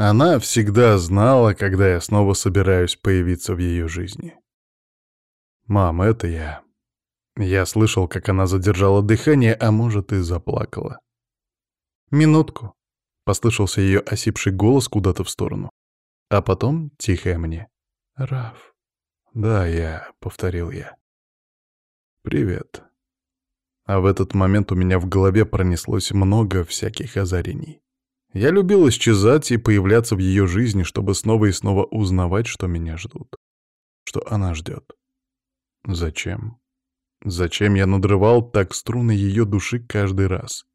Она всегда знала, когда я снова собираюсь появиться в ее жизни. «Мам, это я». Я слышал, как она задержала дыхание, а может, и заплакала. «Минутку», — послышался ее осипший голос куда-то в сторону. А потом тихое мне. «Раф». «Да, я», — повторил я. «Привет». А в этот момент у меня в голове пронеслось много всяких озарений. Я любил исчезать и появляться в ее жизни, чтобы снова и снова узнавать, что меня ждут. Что она ждет. Зачем? Зачем я надрывал так струны ее души каждый раз?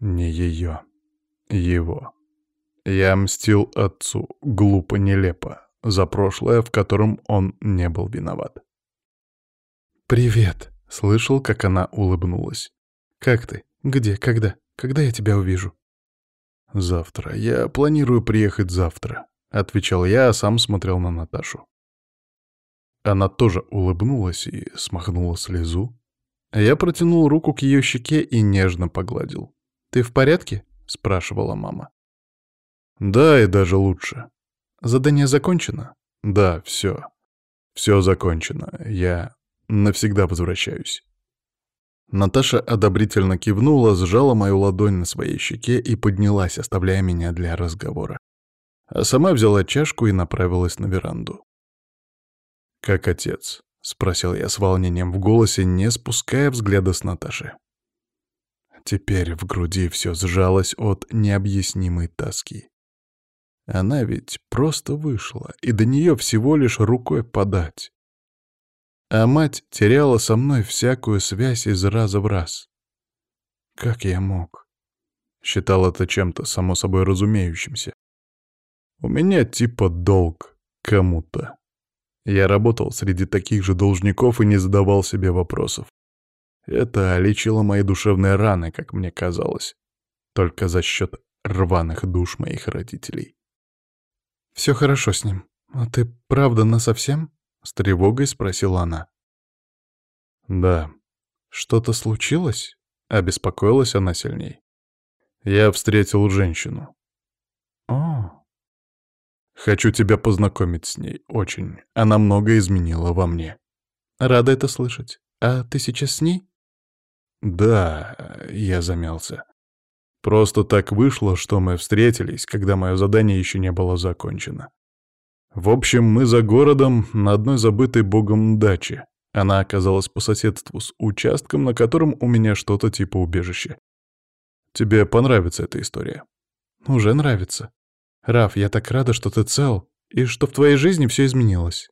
Не ее. Его. Я мстил отцу, глупо, нелепо, за прошлое, в котором он не был виноват. «Привет!» — слышал, как она улыбнулась. «Как ты? Где? Когда? Когда я тебя увижу?» «Завтра. Я планирую приехать завтра», — отвечал я, а сам смотрел на Наташу. Она тоже улыбнулась и смахнула слезу. Я протянул руку к ее щеке и нежно погладил. «Ты в порядке?» — спрашивала мама. Да, и даже лучше. Задание закончено? Да, все. Все закончено. Я навсегда возвращаюсь. Наташа одобрительно кивнула, сжала мою ладонь на своей щеке и поднялась, оставляя меня для разговора. А сама взяла чашку и направилась на веранду. «Как отец?» — спросил я с волнением в голосе, не спуская взгляда с Наташи. Теперь в груди все сжалось от необъяснимой тоски. Она ведь просто вышла, и до нее всего лишь рукой подать. А мать теряла со мной всякую связь из раза в раз. Как я мог? Считал это чем-то само собой разумеющимся. У меня типа долг кому-то. Я работал среди таких же должников и не задавал себе вопросов. Это лечило мои душевные раны, как мне казалось, только за счет рваных душ моих родителей. Все хорошо с ним. А ты правда насовсем? С тревогой спросила она. Да. Что-то случилось? Обеспокоилась она сильней. Я встретил женщину. О. Хочу тебя познакомить с ней. Очень. Она многое изменила во мне. Рада это слышать. А ты сейчас с ней? Да, я замялся. Просто так вышло, что мы встретились, когда мое задание еще не было закончено. В общем, мы за городом на одной забытой богом даче. Она оказалась по соседству с участком, на котором у меня что-то типа убежища. Тебе понравится эта история? Уже нравится. Раф, я так рада, что ты цел, и что в твоей жизни все изменилось.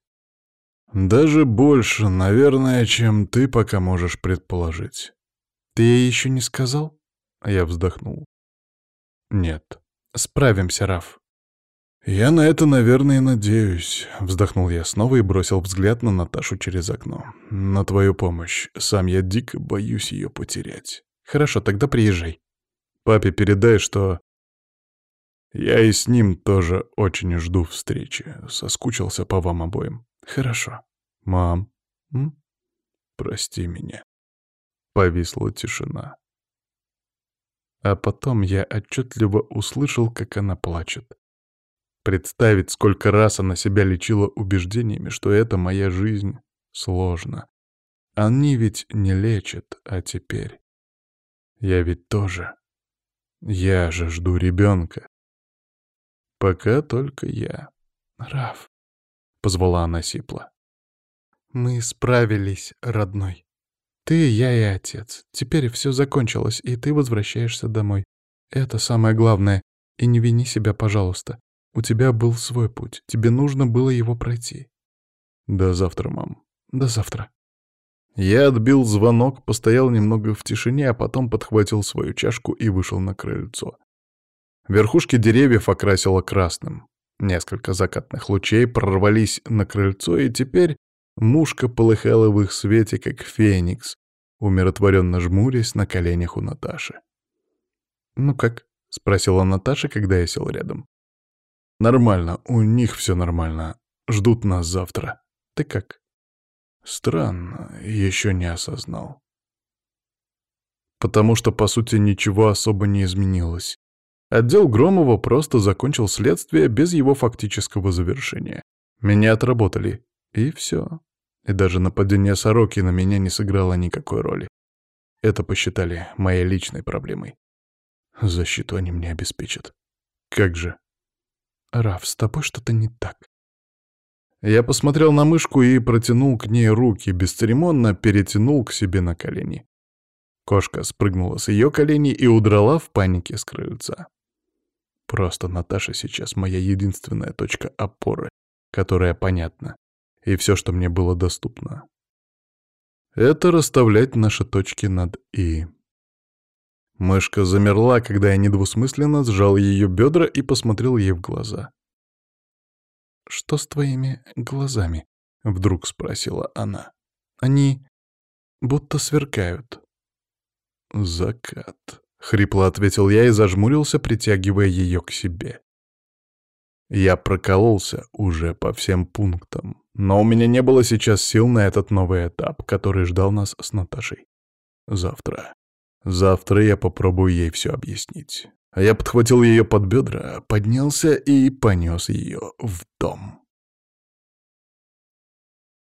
Даже больше, наверное, чем ты пока можешь предположить. Ты ей еще не сказал? Я вздохнул. «Нет. Справимся, Раф». «Я на это, наверное, надеюсь», — вздохнул я снова и бросил взгляд на Наташу через окно. «На твою помощь. Сам я дико боюсь ее потерять». «Хорошо, тогда приезжай». «Папе передай, что...» «Я и с ним тоже очень жду встречи. Соскучился по вам обоим». «Хорошо». «Мам, м? прости меня». Повисла тишина. А потом я отчетливо услышал, как она плачет. Представить, сколько раз она себя лечила убеждениями, что это моя жизнь, сложно. Они ведь не лечат, а теперь. Я ведь тоже. Я же жду ребенка. Пока только я. Раф, — позвала она сипло. Мы справились, родной. Ты, я и отец. Теперь все закончилось, и ты возвращаешься домой. Это самое главное. И не вини себя, пожалуйста. У тебя был свой путь. Тебе нужно было его пройти. До завтра, мам. До завтра. Я отбил звонок, постоял немного в тишине, а потом подхватил свою чашку и вышел на крыльцо. Верхушки деревьев окрасило красным. Несколько закатных лучей прорвались на крыльцо, и теперь мушка полыхала в их свете, как феникс, умиротворенно жмурясь на коленях у Наташи. «Ну как?» — спросила Наташа, когда я сел рядом. «Нормально, у них все нормально. Ждут нас завтра. Ты как?» «Странно, еще не осознал». Потому что, по сути, ничего особо не изменилось. Отдел Громова просто закончил следствие без его фактического завершения. Меня отработали, и все. И даже нападение сороки на меня не сыграло никакой роли. Это посчитали моей личной проблемой. Защиту они мне обеспечат. Как же? Раф, с тобой что-то не так. Я посмотрел на мышку и протянул к ней руки, бесцеремонно перетянул к себе на колени. Кошка спрыгнула с ее коленей и удрала в панике с. Просто Наташа сейчас моя единственная точка опоры, которая понятна, и все, что мне было доступно. Это расставлять наши точки над «и». Мышка замерла, когда я недвусмысленно сжал ее бедра и посмотрел ей в глаза. «Что с твоими глазами?» — вдруг спросила она. «Они будто сверкают». «Закат», — хрипло ответил я и зажмурился, притягивая ее к себе. Я прокололся уже по всем пунктам, но у меня не было сейчас сил на этот новый этап, который ждал нас с Наташей. Завтра. Завтра я попробую ей все объяснить. А я подхватил ее под бедра, поднялся и понес ее в дом.